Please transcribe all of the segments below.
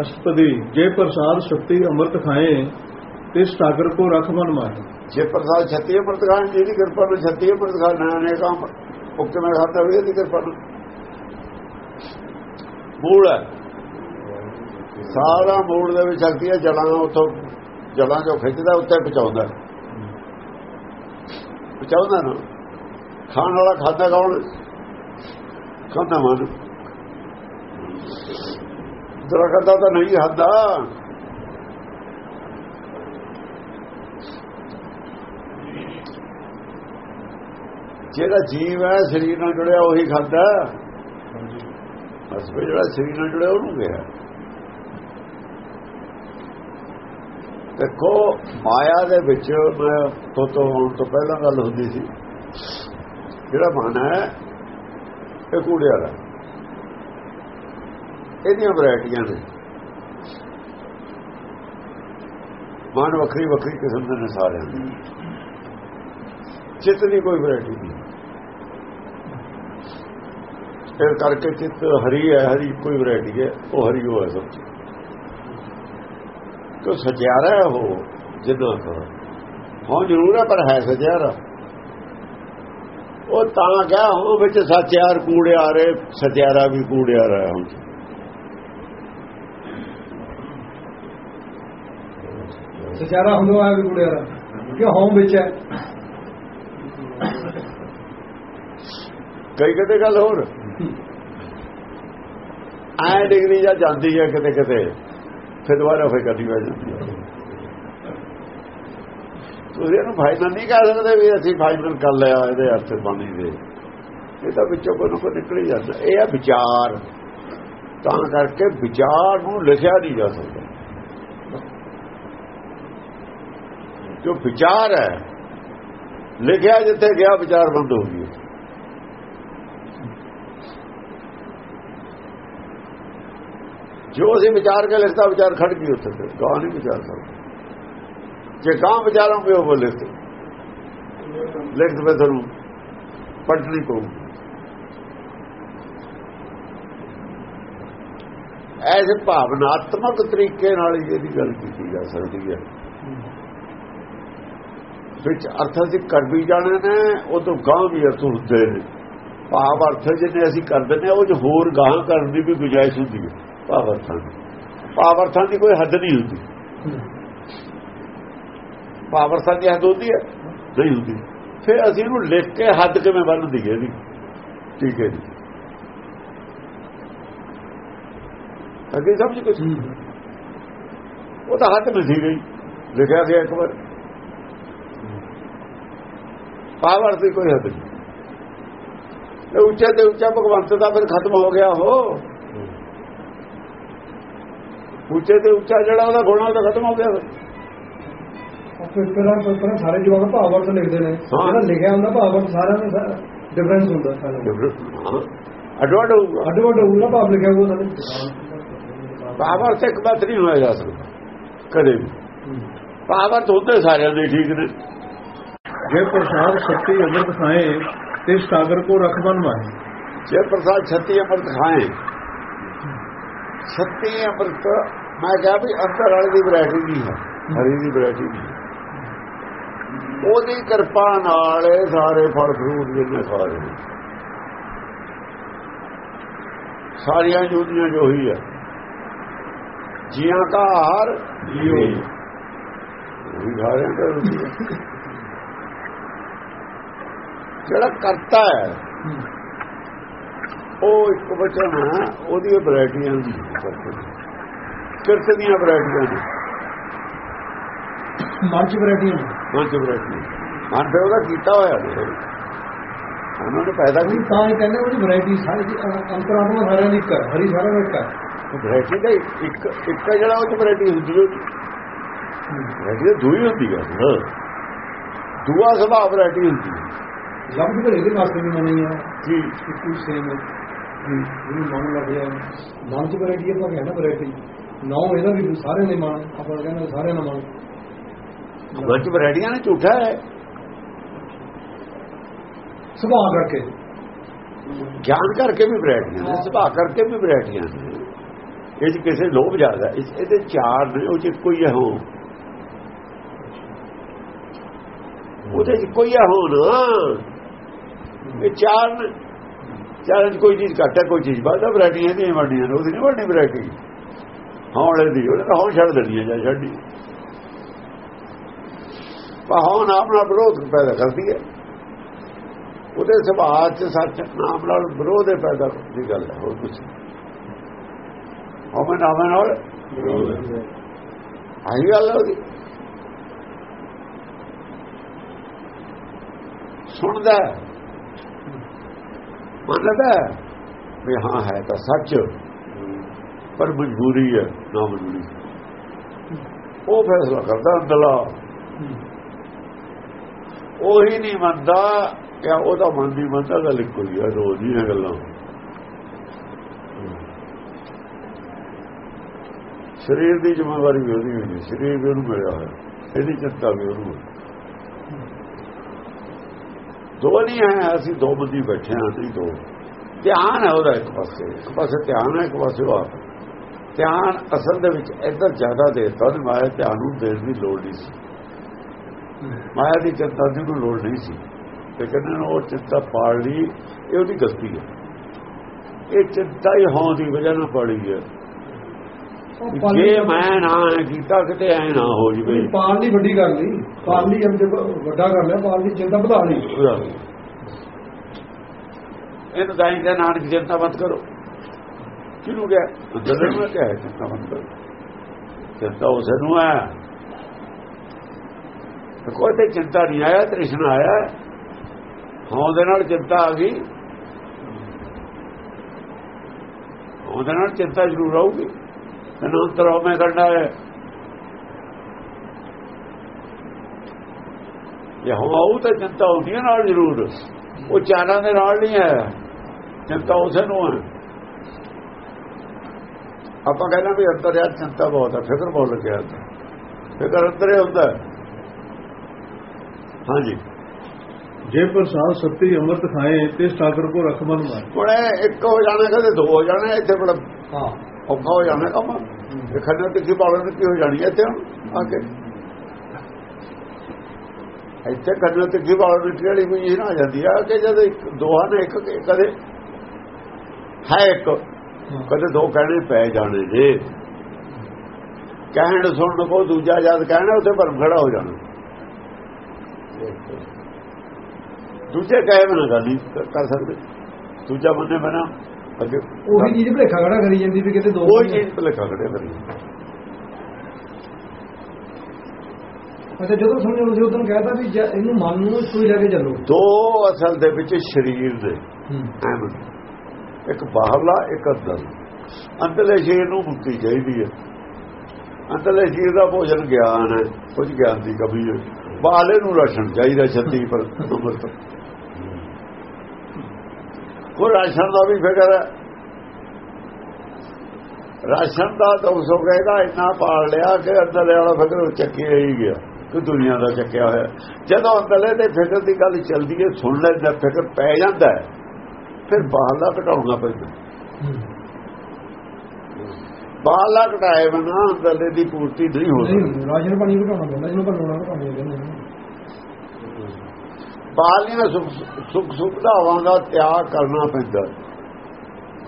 ਅਸ਼ਟਪਦੀ, ਜੇ ਪ੍ਰਸਾਦ ਸ਼ਕਤੀ ਅੰਮ੍ਰਿਤ ਖਾਏ ਤਿਸ ਸਾਗਰ ਕੋ ਰਖ ਮਨ ਮਾਹੀ। ਜੇ ਪ੍ਰਸਾਦ ਛੱਤੀ ਅੰਮ੍ਰਿਤ ਖਾਣ ਜੀ ਕਿਰਪਾ ਨਾਲ ਛੱਤੀ ਅੰਮ੍ਰਿਤ ਖਾਣਾ ਨੇ ਕੰਮ ਉਹ ਕਿਵੇਂ ਖਾਤਾ ਵੀ ਇਹਦੀ ਕਿਰਪਾ ਨਾਲ। ਮੂਲ ਹੈ। ਸਾਰਾ ਮੂਲ ਦੇ ਵਿੱਚ ਸ਼ਕਤੀ ਹੈ ਜਲਾਂ ਉਥੋਂ ਜਲਾਂ ਜੋ ਖਿੱਚਦਾ, ਉੱਤੇ ਪਹੁੰਚਾਉਂਦਾ। ਪਹੁੰਚਾਉਂਦਾ ਨਾ। ਖਾਣ ਵਾਲਾ ਖਾਦਾ ਕੌਣ? ਖਾਂਦਾ ਮਨ। ਦਰਖਤ ਦਾ ਤਾਂ ਨਹੀਂ ਖਾਂਦਾ ਜਿਹੜਾ ਜੀਵ ਹੈ ਸਰੀਰ ਨਾਲ ਜੁੜਿਆ ਉਹੀ ਖਾਂਦਾ ਬਸ ਵੀ ਜਿਹੜਾ ਸਰੀਰ ਨਾਲ ਜੁੜਿਆ ਉਹਨੂੰ ਗਿਆ ਦੇਖੋ ਮਾਇਆ ਦੇ ਵਿੱਚ ਮੈਂ ਤੋਂ ਤੋਂ ਹੋਣ ਤੋਂ ਪਹਿਲਾਂ ਗੱਲ ਹੁੰਦੀ ਸੀ। ਜਿਹੜਾ ਮਨ ਹੈ ਇਹ ਕੂੜਿਆ ਦਾ ਇਹਦੀਆਂ ਵੈਰਾਈਟੀਆਂ ਨੇ। ਮਨ ਵੱਖਰੀ ਵੱਖਰੀ ਕਿਸਮ ਦੇ ਨੇ ਸਾਰਿਆਂ ਦੀ। ਚਿੱਤ ਦੀ ਕੋਈ ਵੈਰਾਈਟੀ ਨਹੀਂ। ਫਿਰ ਕਰਕੇ ਚਿੱਤ ਹਰੀ ਹੈ, ਹਰੀ ਕੋਈ ਵੈਰਾਈਟੀ ਹੈ, ਉਹ ਹਰੀ ਹੋ ਹੈ ਸਭ ਤੋਂ ਸਜਿਆਰਾ ਹੈ ਉਹ, ਜਿੱਦਾਂ ਤੋਂ। ਹਾਂ ਜ਼ਰੂਰ ਹੈ, ਪਰ ਹੈ ਸਜਿਆਰਾ ਉਹ ਤਾਂ ਕਿਹਾ, ਉਹ ਵਿੱਚ ਸਚਿਆਰ ਕੂੜਿਆ ਰੇ ਸਜਿਆਰਾ ਵੀ ਕੂੜਿਆ ਰਿਹਾ ਹੁਣ। ਸਚਾਰਾ ਹੁੰਦਾ ਆ ਵੀ ਕੁੜਿਆ ਕਿ ਹੋਮ ਵਿੱਚ ਹੈ। ਕਈ ਕਿਤੇ ਗੱਲ ਹੋਰ। ਐ ਡਿਗਰੀ ਜਾਂ ਜਾਂਦੀ ਹੈ ਕਿਤੇ ਕਿਤੇ, ਫਿਰ ਦੁਬਾਰਾ ਫੇਰ ਕਰਨੀ ਪੈ ਜਾਂਦੀ ਹੈ। ਤੁਸੀਂ ਇਹਨੂੰ ਫਾਈਨਲ ਨਹੀਂ ਕਹਿ ਸਕਦੇ ਵੀ ਅਸੀਂ ਫਾਈਨਲ ਕਰ ਲਿਆ ਇਹਦੇ ਅਰਥ ਬਾਣੀ ਦੇ। ਇਹ ਤਾਂ ਵਿੱਚੋਂ ਕੋਈ ਨਾ ਕੋਈ ਨਿਕਲ ਹੀ ਜਾਂਦਾ। ਇਹ ਹੈ ਵਿਚਾਰ। ਤਾਂ ਕਰਕੇ ਵਿਚਾਰ ਨੂੰ ਲਿਖਿਆ ਨਹੀਂ ਜਾ ਸਕਦਾ। ਜੋ ਵਿਚਾਰ ਹੈ, ਲਿਖਿਆ ਜਿੱਥੇ ਗਿਆ, ਵਿਚਾਰ ਬੰਦ ਹੋ ਗਈ ਜੋ ਅਸੀਂ ਵਿਚਾਰ ਕੇ ਲਿਖਤਾ, ਵਿਚਾਰ ਖੜ ਗਈ ਉੱਥੇ ਤੇ ਗਾਂ ਨਹੀਂ ਵਿਚਾਰ ਸਕਦਾ। ਜੇ ਗਾਂ ਵਿਚਾਰਾਂ ਉਹ ਬੋਲੇ ਤੇ ਲਿਖ ਦੇ ਤੁਹਾਨੂੰ ਪੜ੍ਹਨੀ ਪਊ ਐਸੇ ਭਾਵਨਾਤਮਕ ਤਰੀਕੇ ਨਾਲ ਇਹਦੀ ਗੱਲ ਕੀਤੀ ਜਾ ਸਕਦੀ ਹੈ। ਵਿੱਚ ਅਰਥ ਅਸੀਂ ਕਰ ਵੀ ਜਾਣੇ ਨੇ ਉਹ ਤੋਂ ਗਾਂ ਵੀ ਅਰਥ ਹੁੰਦੇ ਨੇ। ਭਾਵ ਅਰਥ ਜਿਹਨੇ ਅਸੀਂ ਕਰਦੇ ਨੇ ਉਹ ਜੋ ਹੋਰ ਗਾਂ ਕਰਨ ਦੀ ਵੀ ਗੁਜਾਇਸ਼ ਹੁੰਦੀ ਹੈ ਭਾਵ ਅਰਥਾਂ ਦੀ। ਭਾਵ ਅਰਥਾਂ ਦੀ ਕੋਈ ਹੱਦ ਨਹੀਂ ਹੁੰਦੀ। ਭਾਵ ਅਰਥਾਂ ਦੀ ਹੱਦ ਹੁੰਦੀ ਹੈ? ਨਹੀਂ ਹੁੰਦੀ। ਫਿਰ ਅਸੀਂ ਇਹਨੂੰ ਲਿਖ ਕੇ ਹੱਦ ਕਿਵੇਂ ਬੰਨ ਦਈਏ ਦੀ ਠੀਕ ਹੈ ਜੀ। ਅੱਗੇ ਸਮਝ ਕੁਝ ਉਹ ਤਾਂ ਹੱਦ ਨਹੀਂ ਗਈ। ਲਿਖਿਆ ਗਿਆ ਇੱਕ ਵਾਰ। ਪਾਵਰ ਦੀ ਕੋਈ ਹੱਦ ਨਹੀਂ। ਇਹ ਉੱਚਾ ਤੇ ਉੱਚਾ ਭਗਵੰਤ ਦਾ ਫਿਰ ਖਤਮ ਹੋ ਗਿਆ ਹੋ ਉੱਚੇ ਤੇ ਉੱਚਾ ਜਿਹੜਾ ਉਹਦਾ ਗੁਣਾ ਉਹਦਾ ਖਤਮ ਹੋ ਗਿਆ ਫਿਰ। ਪਹਿਲਾਂ ਪਹਿਲਾਂ ਸਾਰੇ ਜਵਾਬ ਭਾਵਰਤ ਲਿਖਦੇ ਨੇ। ਜਿਹੜਾ ਲਿਖਿਆ ਹੁੰਦਾ ਭਾਵਰਤ ਸਾਰਿਆਂ ਦਾ ਡਿਫਰੈਂਸ ਹੁੰਦਾ ਸਾਰਿਆਂ ਅਡਵਾਡ ਹੋਊਗਾ। ਅੱਡ ਵੱਡ ਹੋਊਗਾ ਭਾਵ ਲਿਖਿਆ ਹੋਊਗਾ ਉਹਨਾਂ ਪਾਵਰ ਤੇ ਇੱਕ ਬਾਤ ਨਹੀਂ ਹੋਇਆ ਜਾ ਸਕਦਾ ਕਦੇ ਵੀ। ਪਾਵਰ ਤਾਂ ਹੁੰਦੇ ਸਾਰਿਆਂ ਦੇ ਠੀਕ ਨੇ। ਜੇ ਪ੍ਰਸਾਦ ਸ਼ਕਤੀ ਅੰਮ੍ਰਿਤ ਖਾਏ ਤਿਸ ਸਾਗਰ ਕੋ ਰਖ ਮਨ ਮਾਹੀ। ਜੇ ਪ੍ਰਸਾਦ ਛੱਤੀ ਅੰਮ੍ਰਿਤ ਖਾਏ ਛੱਤੀ ਅੰਮ੍ਰਿਤ ਮੈਂ ਕਿਹਾ ਵੀ ਅੰਦਰ ਵਾਲੇ ਦੀ ਵੈਰਾਈਟੀ ਨਹੀਂ ਹੈ ਹਰੀ ਦੀ ਵੈਰਾਈਟੀ ਨਹੀਂ ਉਹਦੀ ਕਿਰਪਾ ਨਾਲ ਸਾਰੇ ਫਲ ਫਰੂਟ ਰਹੇ ਨੇ। ਸਾਰੀਆਂ ਜੁਦੀਆਂ ਜੋ ਹੀ ਹੈ। ਜੀਆਂ ਦਾ ਹਾਰ ਜੀਓ ਵੀ ਸਾਰਿਆਂ ਦਾ ਜਿਹੜਾ ਕਰਤਾ ਹੈ ਉਹ ਇੱਕ ਬਚਨ ਹੈ ਉਹਦੀਆਂ ਵੈਰਾਈਟੀਆਂ ਦੀ ਕਿਰਤ ਦੀਆਂ ਵੈਰਾਈਟੀਆਂ ਮਨ ਚ ਵੈਰਾਈਟੀਆਂ ਪੰਜ ਵੈਰਾਈਟੀਆਂ। ਮਨ ਫਿਰ ਉਹਦਾ ਕੀਤਾ ਹੋਇਆ ਨੇ ਉਹਨਾਂ ਨੇ ਪੈਦਾ ਨਹੀਂ ਕੀਤਾ ਤਾਂ ਇਹ ਕਹਿੰਦੇ ਉਹਦੀ ਵੈਰਾਈਟੀ ਸਾਰੀ ਅੰਤਰਾਤਮਾ ਸਾਰਿਆਂ ਦੀ ਇੱਕ ਹੈ ਹਰੀ ਸਾਰਿਆਂ ਦਾ ਇੱਕ ਹੈ। ਵੈਰਾਈਟੀ ਦਾ ਇੱਕ ਇੱਕ ਜਿਹੜਾ ਉਹ ਚ ਵੈਰਾਈਟੀ ਹੁੰਦੀ ਹੈ। ਵੈਰਾਈਟੀ ਤਾਂ ਦੂਈ ਹੁੰਦੀ ਹੈ ਹਾਂ। ਦੂਆ ਸੁਭਾਅ ਵੈਰਾਈਟੀ ਹੁੰਦੀ ਹੈ। ਲਫ਼ਜ਼ ਪਰ ਇਹਦੇ ਵਾਸਤੇ ਵੀ ਨਹੀਂ ਹੈ ਜੀ। ਕਿ ਕੋਈ ਸੇਮ ਹੈ ਜਿਹਨੂੰ ਮਨ ਲੱਗ ਗਿਆ। ਮਨ ਚ ਵੈਰਾਈਟੀ ਆਪਾਂ ਕਹਿੰਦਾ ਵੈਰਾਈਟੀ ਨੌ ਇਹਦਾ ਵੀ ਸਾਰੇ ਨੇ ਮਨ ਆਪਾਂ ਕਹਿੰਦੇ ਸਾਰਿਆਂ ਦਾ ਮਨ। ਮਨ ਚ ਵੈਰਾਈਟੀਆਂ ਨੇ ਝੂਠਾ ਹੈ। ਸੁਭਾਅ ਕਰਕੇ। ਗਿਆਨ ਕਰਕੇ ਵੀ ਵੈਰਾਈਟੀਆਂ ਨੇ ਸੁਭਾਅ ਕਰਕੇ ਵੀ ਵੈਰਾਈਟੀਆਂ ਨੇ। ਇਹ 'ਚ ਕਿਸੇ ਲੋਭ ਜ਼ਿਆਦਾ ਇਸ ਇਹਦੇ ਚਾਰ ਨੇ ਉਹ ਚ ਕੋਈ ਹੈ ਹੋ ਉਹਦੇ ਚ ਕੋਈ ਹੈ ਹੋ ਨਾ ਇਹ ਚਾਰ ਨੇ। ਚਾਰਾਂ ਕੋਈ ਚੀਜ਼ ਘੱਟ ਹੈ ਕੋਈ ਚੀਜ਼ ਵੱਧ ਹੈ। ਵੈਰਾਈਟੀਆਂ ਨਹੀਂ ਵੰਡੀਆਂ ਨੇ ਉਹਦੀ ਨਹੀਂ ਵੱਡੀ ਵੈਰਾਈਟੀ। ਹੌਲੇ ਦੀ ਉਹਨੇ ਤਾਂ ਹੌਲ ਛੱਡ ਦੇਣੀ ਹੈ ਜਾਂ ਛੱਡੀ। ਪਾਹੋਂ ਨਾਮ ਨਾਲ ਵਿਰੋਧ ਪੈਦਾ ਕਰਦੀ ਹੈ। ਉਹਦੇ ਸੁਭਾਅ ਚ ਸੱਚ ਨਾਮ ਨਾਲ ਵਿਰੋਧ ਪੈਦਾ ਦੀ ਗੱਲ ਹੈ ਹੋਰ ਕੁਝ ਹਉਮੈ ਨਾਮ ਨਾਲ ਆਈ ਗੱਲ ਹੈ ਉਹਦੀ। ਸੁਣਦਾ ਮੰਨਦਾ ਵੀ ਹਾਂ, ਹੈ ਤਾਂ ਸੱਚ। ਪਰ ਮਜਬੂਰੀ ਹੈ, ਨਾ ਮਜਬੂਰੀ। ਉਹ ਫੈਸਲਾ ਕਰਦਾ ਅੰਦਲਾ ਉਹੀ ਨਹੀਂ ਮੰਨਦਾ ਕਿ ਉਹਦਾ ਮਨ ਦੀ ਮੰਨਦਾ ਗੱਲ ਇੱਕੋ ਹੀ ਹੈ ਰੋਜ਼ ਦੀਆਂ ਗੱਲਾਂ। ਸਰੀਰ ਦੀ ਜ਼ਿੰਮੇਵਾਰੀ ਵੀ ਉਹਦੀ ਹੋਈ ਸਰੀਰ ਵੀ ਉਹਨੂੰ ਮਿਲਿਆ ਹੋਇਆ। ਇਹਦੀ ਚਿੰਤਾ ਵੀ ਉਹਨੂੰ ਹੈ। ਦੋ ਨਹੀਂ ਹੈ ਅਸੀਂ ਦੋ ਬੰਦੀ ਬੈਠੇ ਹਾਂ ਅਸੀਂ ਦੋ। ਧਿਆਨ ਹੈ ਉਹਦਾ ਇੱਕ ਪਾਸੇ ਇੱਕ ਪਾਸੇ ਧਿਆਨ ਹੈ, ਇੱਕ ਪਾਸੇ ਉਹ ਆਪ ਧਿਆਨ ਅਸਲ ਦੇ ਵਿੱਚ ਇੱਧਰ ਜ਼ਿਆਦਾ ਦੇਤਾ ਉਹਨੇ ਮਾਇਆ ਧਿਆਨ ਨੂੰ ਦੇਣ ਦੀ ਲੋੜ ਨਹੀਂ ਸੀ। ਮਾਇਆ ਦੀ ਚਿੰਤਾ ਦੀ ਨੂੰ ਲੋੜ ਨਹੀਂ ਸੀ। ਤੇ ਕਹਿੰਦੇ ਉਹ ਚਿੰਤਾ ਪਾੜ ਲਈ, ਇਹ ਉਹਦੀ ਗਲਤੀ ਹੈ। ਇਹ ਚਿੰਤਾ ਹੀ ਹੋਣ ਦੀ ਵਜ੍ਹਾ ਨਾਲ ਪੜੀ ਹੈ। ਜੇ ਮੈਂ ਨਾ ਐਂ ਕੀਤਾ ਕਿਤੇ ਐ ਨਾ ਹੋ ਜਵੇ। ਪਾਲ ਦੀ ਵੱਡੀ ਗੱਲ ਨਹੀਂ। ਪਾਲ ਦੀ ਜਦ ਵੱਡਾ ਕਰ ਲਿਆ ਪਾਲ ਦੀ ਚਿੰਤਾ ਵਧਾ ਲਈ। ਇਹਨੂੰ ਤਾਂ ਹੀ ਕਿ ਨਾਨਕ ਚਿੰਤਾ ਮਤ ਕਰੋ। ਕਿਹਨੂੰ ਕਿਹਾ? ਅੰਦਰ ਨੂੰ ਕਿਹਾ ਚਿੰਤਾ ਮਤ ਕਰੋ। ਚਿੰਤਾ ਉਸ ਨੂੰ ਤੇ ਕੋਈ ਤੇ ਚਿੰਤਾ ਨਹੀਂ ਆਇਆ ਤ੍ਰਿਸ਼ਨ ਆਇਆ। ਹਾਂ ਦੇ ਨਾਲ ਚਿੰਤਾ ਆ ਗਈ। ਉਹਦੇ ਨਾਲ ਚਿੰਤਾ ਜ਼ਰੂਰ ਆਊਗੀ। ਤੈਨੂੰ ਅੰਤਰੋਂ ਮੈਂ ਕਰਨਾ ਹੈ। ਜੇ ਆਉ ਤਾਂ ਚਿੰਤਾ ਹੁੰਦੀ ਹੈ ਨਾਲ ਜ਼ਰੂਰ। ਉਹ ਚਾਰਾਂ ਦੇ ਨਾਲ ਨਹੀਂ ਹੈ। ਚਿੰਤਾ ਉਸੇ ਨੂੰ ਹੈ। ਆਪਾਂ ਕਹਿੰਦੇ ਵੀ ਅੰਦਰ ਯਾਰ ਚਿੰਤਾ ਬਹੁਤ ਹੈ ਫਿਕਰ ਬਹੁਤ ਲੱਗਿਆ ਫਿਕਰ ਅੰਦਰੇ ਹੁੰਦਾ ਹਾਂਜੀ। ਜੇ ਪ੍ਰਸਾਦ ਸੱਤੀ ਅੰਮ੍ਰਿਤ ਖਾਏ ਤੇ ਸਾਗਰ ਕੋ ਰਖਮਨ ਮਾਰ। ਇਹ ਇੱਕ ਹੋ ਜਾਣਾ ਕਦੇ ਦੋ ਹੋ ਜਾਣਾ ਇੱਥੇ ਬੜਾ ਹਾਂ। ਔਖਾ ਹੋ ਜਾਣਾ ਕੰਮ। ਇਹ ਖੰਡਾ ਤੇ ਕੀ ਪਾਲਣ ਕੀ ਹੋ ਜਾਣੀ ਹੈ ਇੱਥੇ ਆ ਕੇ। ਇੱਥੇ ਖੰਡਾ ਤੇ ਕੀ ਪਾਲਣ ਦੀ ਵਾਲੀ ਕੋਈ ਨਾ ਆ ਜਾਂਦੀ ਆ ਕਿ ਜਦ ਇੱਕ ਦੋਹਾਂ ਨੇ ਇੱਕ ਕਦੇ ਹੈ ਇੱਕ ਕਦੇ ਦੋ ਕਹਿਣੇ ਪੈ ਜਾਣੇ ਜੇ। ਕਹਿਣ ਸੁਣਨ ਕੋ ਦੂਜਾ ਜਦ ਕਹਿਣਾ ਉੱਥੇ ਭਰਮ ਖੜਾ ਹੋ ਜਾਣਾ। ਦੂਜੇ ਕਹੇ ਬਣਾ ਗੱਲ ਨਹੀਂ ਕਰ ਸਕਦੇ। ਦੂਜਾ ਬੰਦੇ ਬਣਾ ਅੱਗੇ ਉਹੀ ਚੀਜ਼ ਭਲੇਖਾ ਖੜਾ ਕਰੀ ਜਾਂਦੀ ਵੀ ਕਿਤੇ ਦੋ ਕੋਈ ਚੀਜ਼ ਭਲੇਖਾ ਖੜਿਆ ਕਰੀ। ਅੱਛਾ ਜਦੋਂ ਸਮਝੋ ਤੁਸੀਂ ਉਦੋਂ ਕਹਿਤਾ ਵੀ ਇਹਨੂੰ ਮਨ ਨੂੰ ਸੂਈ ਲੈ ਕੇ ਚੱਲੋ। ਦੋ ਅਸਲ ਦੇ ਵਿੱਚ ਸਰੀਰ ਦੇ। ਇੱਕ ਬਾਹਰਲਾ ਇੱਕ ਅੰਦਰ। ਅੰਦਰਲੇ ਸਰੀਰ ਨੂੰ ਮੁਕਤੀ ਚਾਹੀਦੀ ਹੈ। ਅੰਦਰਲੇ ਸਰੀਰ ਦਾ ਭੋਜਨ ਗਿਆਨ ਹੈ ਕੁਝ ਗਿਆਨ ਦੀ ਕਮੀ ਹੈ। ਬਾਹਲੇ ਨੂੰ ਰਸ਼ਣ ਚਾਹੀਦਾ ਛੱਤੀ ਪਰ ਅੰਮ੍ਰਿਤ ਉਹ ਰਾਸ਼ਨ ਦਾ ਵੀ ਫਿਕਰ ਹੈ। ਰਾਸ਼ਨ ਦਾ ਤਾਂ ਉਸ ਕਹੇਗਾ ਇੰਨਾ ਪਾਲ ਲਿਆ ਕਿ ਅੰਦਰਲੇ ਵਾਲਾ ਫਿਕਰ ਚੱਕਿਆ ਹੀ ਗਿਆ ਕਿ ਦੁਨੀਆ ਦਾ ਚੱਕਿਆ ਹੋਇਆ। ਜਦੋਂ ਅੰਦਰਲੇ ਦੇ ਫਿਕਰ ਦੀ ਗੱਲ ਚੱਲਦੀ ਹੈ ਸੁਣ ਲੈਂਦਾ ਫਿਕਰ ਪੈ ਜਾਂਦਾ ਹੈ ਫਿਰ ਬਾਹਰਲਾ ਘਟਾਉਣਾ ਪੈਂਦਾ ਬਾਹਰਲਾ ਘਟਾਏ ਬਣਾ ਅੰਦਰਲੇ ਦੀ ਪੂਰਤੀ ਨਹੀਂ ਹੋ ਸਕਦੀ। ਰਾਸ਼ਨ ਪਾਣੀ ਘਟਾਉਣਾ ਪੈਂਦਾ ਜਿਹਨੂੰ ਘਟਾਉਣਾ ਘਟਾਉਣਾ ਪੈਂਦਾ ਬਾਹਰਲੀਆਂ ਸੁਖ ਸੁਖਦਾਵਾਂ ਦਾ ਤਿਆਗ ਕਰਨਾ ਪੈਂਦਾ।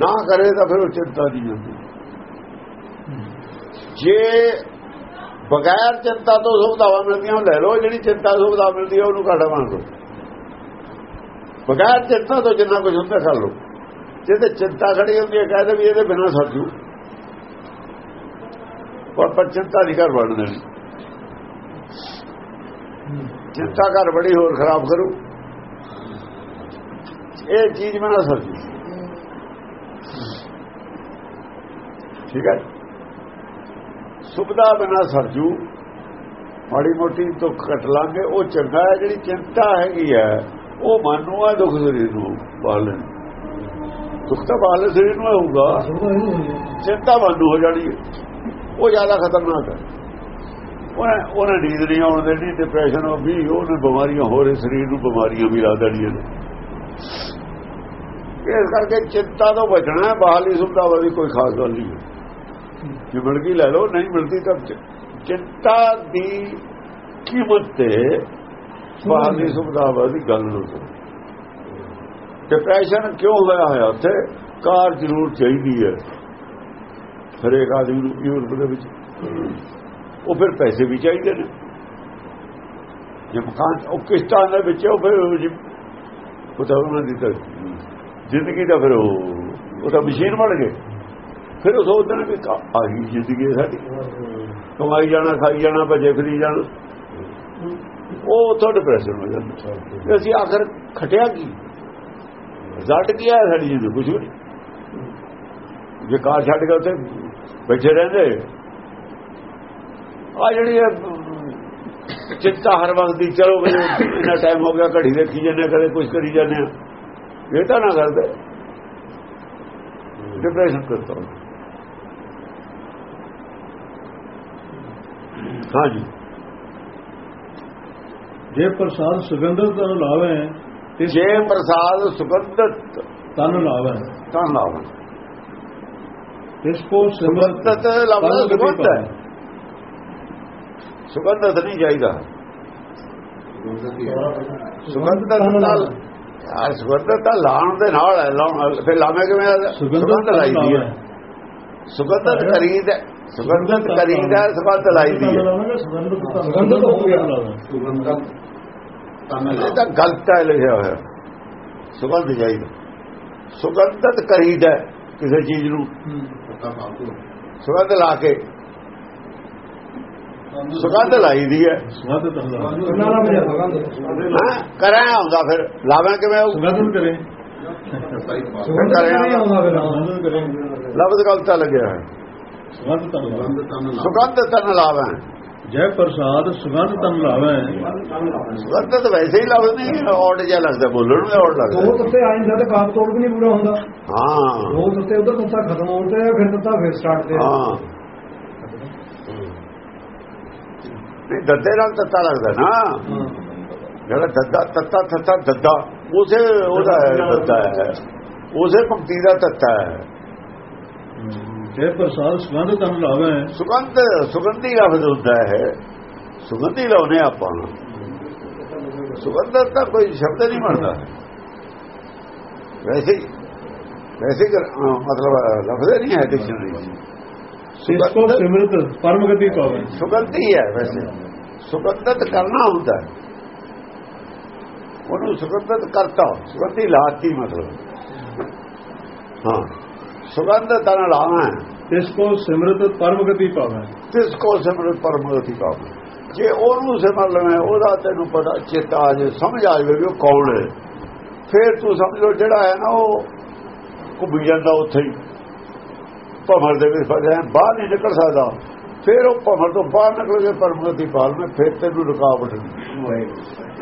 ਨਾ ਕਰੇ ਤਾਂ ਫਿਰ ਉਹ ਚਿੰਤਾ ਨਹੀਂ ਹੁੰਦੀ। ਜੇ ਬਗੈਰ ਚਿੰਤਾ ਤੋਂ ਸੁਖਦਾਵਾਂ ਮਿਲਦੀਆਂ ਲੈ ਲਓ, ਜਿਹੜੀ ਚਿੰਤਾ ਸੁਖਦਾ ਮਿਲਦੀ ਹੈ ਉਹਨੂੰ ਘਾਟਾ ਮੰਨ ਲਓ। ਬਗੈਰ ਚਿੰਤਾ ਤੋਂ ਜਿੰਨਾ ਕੁਝ ਹੁੰਦਾ, ਕਰ ਲਓ। ਜਿਹਦੇ ਚਿੰਤਾ ਖੜੀ ਹੁੰਦੀ ਹੈ ਕਹਿੰਦੇ ਵੀ ਇਹਦੇ ਬਿਨਾਂ ਸਰਜੂ ਪਰ ਚਿੰਤਾ ਨਹੀਂ ਕਰ ਵੜਨ ਚਿੰਤਾ ਘਰ ਬੜੀ ਹੋਰ ਖਰਾਬ ਕਰੂ। ਇਹ ਚੀਜ਼ ਬਣਾ ਸਰਜੂ ਠੀਕ ਹੈ? ਸੁਖਦਾ ਬਿਨਾ ਸਰਜੂ ਮਾੜੀ ਮੋਟੀ ਦੁੱਖ ਘਟ ਲਾਂਗੇ। ਉਹ ਚੰਗਾ ਹੈ ਜਿਹੜੀ ਚਿੰਤਾ ਹੈਗੀ ਹੈ ਉਹ ਮਨ ਨੂੰ ਹੈ ਦੁੱਖ ਸਰੀਰ ਨੂੰ ਬਾਲ ਦੁੱਖ ਤਾਂ ਬਾਲ ਸਰੀਰ ਨੂੰ ਹੋਊਗਾ। ਚਿੰਤਾ ਮਨ ਨੂੰ ਹੋ ਜਾਣੀ ਹੈ। ਉਹ ਜ਼ਿਆਦਾ ਖਤਰਨਾਕ ਹੈ। ਉਹਨੇ ਨੀਂਦ ਨਹੀਂ ਆਉਣ ਦੇਣੀ ਡਿਪਰੈਸ਼ਨ ਹੋ ਵੀ ਉਹਨੇ ਬਿਮਾਰੀਆਂ ਹੋ ਰਹੀ ਸਰੀਰ ਨੂੰ ਬਿਮਾਰੀਆਂ ਵੀ ਲਾ ਦੇਣੀਆਂ ਨੇ। ਇਸ ਕਰਕੇ ਚਿੰਤਾ ਤੋਂ ਬਚਣਾ ਬਾਹਲੀ ਸੁਵਿਧਾਵਾਂ ਦੀ ਕੋਈ ਖਾਸ ਗੱਲ ਨਹੀਂ ਜੇ ਮਿਲ ਗਈ ਲੈ ਲਓ, ਨਹੀਂ ਮਿਲਦੀ ਤਾਂ ਚਿੰਤਾ ਦੀ ਕੀਮਤ ਤੇ ਬਾਹਰਲੀ ਸੁਭਾਵਾ ਦੀ ਗੱਲ ਨੂੰ ਡਿਪਰੈਸ਼ਨ ਕਿਉਂ ਹੋਇਆ ਹੋਇਆ ਉੱਥੇ? ਕਾਰ ਜ਼ਰੂਰ ਚਾਹੀਦੀ ਹੈ। ਹਰੇਕ ਆਦਮੀ ਨੂੰ, ਯੂਰਪ ਦੇ ਵਿੱਚ। ਉਹ ਫਿਰ ਪੈਸੇ ਵੀ ਚਾਹੀਦੇ ਨੇ। ਜੇ ਮਕਾਨ ਉਹ ਕਿਸ਼ਤਾਂ ਦੇ ਵਿੱਚ ਉਹ ਫਿਰ ਉਹ ਤਾਂ ਉਹਨਾਂ ਦੀ ਤਾਂ ਜ਼ਿੰਦਗੀ ਦਾ ਫਿਰ ਉਹ ਤਾਂ ਮਸ਼ੀਨ ਬਣ ਗਏ। ਫਿਰ ਉਹ ਸੋਚਦੇ ਨੇ ਵੀ ਆਹੀ ਜ਼ਿੰਦਗੀ ਸਾਡੀ। ਕਮਾਈ ਜਾਣਾ, ਖਾਈ ਜਾਣਾ, ਭਜੇ ਫਰੀ ਜਾਣਾ। ਉਹ ਉੱਥੋਂ ਡਿਪਰੈਸ਼ਨ ਹੋ ਜਾਂਦਾ। ਅਸੀਂ ਆਖਰ ਖਟਿਆ ਕੀ? ਰਿਜ਼ਲਟ ਕੀ ਆਇਆ ਸਾਡੀ ਜ਼ਿੰਦਗੀ ਕੁਝ ਵੀ ਨਹੀਂ ਜੇ ਕਾਰ ਛੱਡ ਕੇ ਉੱਥੇ ਬੈਠੇ ਰਹਿੰਦੇ ਆ ਜਿਹੜੀ ਚਿੰਤਾ ਹਰ ਵਕਤ ਦੀ ਚਲੋ ਵੀ ਇੰਨਾ ਟਾਈਮ ਹੋ ਗਿਆ ਘੜੀ ਦੇਖੀ ਜਾਂਦੇ ਕਦੇ ਕੁਝ ਕਰੀ ਜਾਂਦੇ ਆ। ਇਹ ਤਾਂ ਨਾ ਕਰਦੇ। ਡਿਪਰੈਸ਼ਨ ਕਰਤਾ। ਹਾਂਜੀ ਜੇ। ਪ੍ਰਸਾਦ ਸੁਗੰਧਤ ਤਨ ਲਾਵੇ ਤਿਸ ਜੇ ਪ੍ਰਸਾਦ ਸੁਗੰਧਤ ਤਨ ਲਾਵੇ। ਤਾਂ ਲਾਵਣ ਤਿਸ ਕੋ ਸਿਮਰਤ ਸੁਗੰਧਤ ਲਫ਼ਜ਼ ਸੁਗੰਧ ਹੈ। ਸੁਗੰਧਤ ਨਹੀਂ ਚਾਹੀਦਾ ਸੁਗੰਧਤ ਨਾਲ ਯਾਰ ਸੁਗੰਧਤ ਤਾਂ ਲਾਉਣ ਦੇ ਨਾਲ ਹੈ ਲਾਉਣ ਫਿਰ ਲਾਵੇਂ ਕਿਵੇਂ ਆ? ਸੁਗੰਧ ਲਾਈ ਦੀ ਹੈ ਸੁਗੰਧਤ ਕਰੀਦ ਹੈ ਸੁਗੰਧਤ ਕਰੀਦ ਹੈ ਸੁਗੰਧ ਲਾਈ ਦੀ ਹੈ ਸੁਗੰਧਤ ਹੋ ਗਿਆ ਇਹ ਤਾਂ ਗਲਤ ਹੈ ਲਿਖਿਆ ਹੋਇਆ ਸੁਗੰਧ ਚਾਹੀਦਾ ਸੁਗੰਧਤ ਕਰੀਦ ਹੈ ਕਿਸੇ ਚੀਜ਼ ਨੂੰ ਸੁਗੰਧ ਲਾ ਕੇ ਸੁਗੰਧ ਲਾਈ ਦੀ ਹੈ। ਕਰਾਂ ਆਉਂਦਾ ਫਿਰ। ਲਾਵੇਂ ਕਿਵੇਂ ਸੁਗੰਧ ਕਰੇ। ਲਫ਼ਜ਼ ਗਲਤ ਲੱਗਿਆ ਹੈ। ਸੁਗੰਧ ਤਨ ਲਾਵੇਂ। ਜੈ ਪ੍ਰਸਾਦ ਸੁਗੰਧ ਤਨ ਲਾਵੇ। ਸੁਗੰਧ ਤਾਂ ਵੈਸੇ ਹੀ ਲਫ਼ਜ਼ ਨਹੀਂ ਔੜ ਜਿਹਾ ਲੱਗਦਾ ਬੋਲਣ ਨੂੰ ਔੜ ਲੱਗਦਾ। ਤੱਤੇ ਆ ਜਾਂਦੇ ਤੇ ਬਾਪ ਤੋੜ ਵੀ ਨਹੀਂ ਪੂਰਾ ਹੁੰਦਾ। ਹਾਂ। ਦੋ ਤੱਤੇ ਉਧਰ ਤੱਤਾ ਖਤਮ ਹੁੰਦੇ ਆ ਫਿਰ ਤੱਤਾ ਫਿਰ ਸਟਾਰਟ ਤੇ ਹਾਂ। ਨਹੀਂ ਦੱਦੇ ਨਾਲ ਤੱਤਾ ਲੱਗਦਾ ਨਾ। ਹਾਂ ਜਿਹੜਾ ਦੱਦਾ ਤੱਤਾ ਤੱਤਾ ਦੱਦਾ। ਉਸੇ ਉਹਦਾ ਦੱਦਾ ਹੈ। ਉਸੇ ਪੰਕਤੀ ਦਾ ਤੱਤਾ ਹੈ। ਜੈ ਪ੍ਰਸਾਦ ਸੁਗੰਧ ਤਨ ਲਾਵੇ। ਸੁਗੰਧ ਸੁਗੰਧੀ ਲਫ਼ਜ਼ ਹੁੰਦਾ ਹੈ। ਸੁਗੰਧੀ ਲਾਉਨੇ ਆਪਾਂ। ਸੁਗੰਧ ਤਾਂ ਕੋਈ ਸ਼ਬਦ ਨਹੀਂ ਬਣਦਾ। ਵੈਸੇ ਵੈਸੇ ਮਤਲਬ ਲਫ਼ਜ਼ ਨਹੀਂ ਹੈ ਡਿਕਸ਼ਨਰੀ ਤਿਸ ਕੋ ਸਿਮਰਤ ਪਰਮ ਗਤੀ ਪਾਵੇ ਸੁਗੰਧੀ ਹੈ ਵੈਸੇ। ਸੁਗੰਧਤ ਕਰਨਾ ਹੁੰਦਾ ਹੈ। ਉਹਨੂੰ ਸੁਗੰਧਤ ਕਰਤਾ। ਸੁਗੰਧੀ ਲਾਤੀ ਮਤਲਬ। ਹਾਂ। ਸੁਗੰਧ ਤਨ ਲਾਣਾ ਤਿਸ ਕੋ ਸਿਮਰਤ ਪਰਮ ਗਤੀ ਪਾਵੇ ਤਿਸ ਕੋ ਸਿਮਰਤ ਪਰਮਗਤੀ ਪਾਵੇ ਜੇ ਉਹਨੂੰ ਸਿਮਰ ਲਵੇਂ ਉਹਦਾ ਤੈਨੂੰ ਪਤਾ ਚਿੱਤ ਆ ਜੇ ਸਮਝ ਆ ਜਾਵੇ ਉਹ ਕੌਣ ਹੈ। ਫਿਰ ਤੂੰ ਸਮਝ ਲਓ ਜਿਹੜਾ ਹੈ ਨਾ ਉਹ ਘੁੰਮੀ ਜਾਂਦਾ ਉੱਥੇ ਹੀ। ਭਮਰ ਦੇ ਵਿੱਚ ਫਸਿਆ ਬਾਹਰ ਨਹੀਂ ਨਿਕਲ ਸਕਦਾ। ਫਿਰ ਉਹ ਭਮਰ ਤੋਂ ਬਾਹਰ ਨਿਕਲ ਕੇ ਪਰਮਗਤੀ ਪਾਲ ਮੈਂ ਫਿਰ ਤੈਨੂੰ ਰੁਕਾਵਟ ਨਹੀਂ